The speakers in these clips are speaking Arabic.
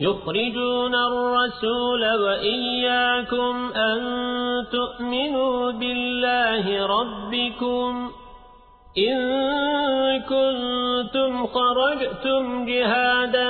يخرجون الرسول وإياكم أن تؤمنوا بالله ربكم إن كنتم خرجتم جهادا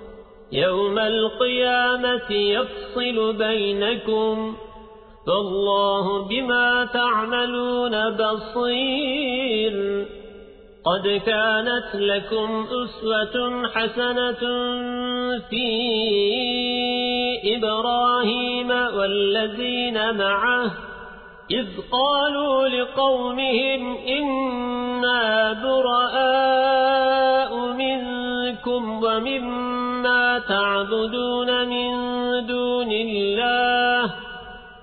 يوم القيامة يفصل بينكم فالله بما تعملون بصير. قد كانت لكم أسوة حسنة في إبراهيم والذين معه إذ قالوا لقومهم إنا براء منكم ومما تعبدون من دون الله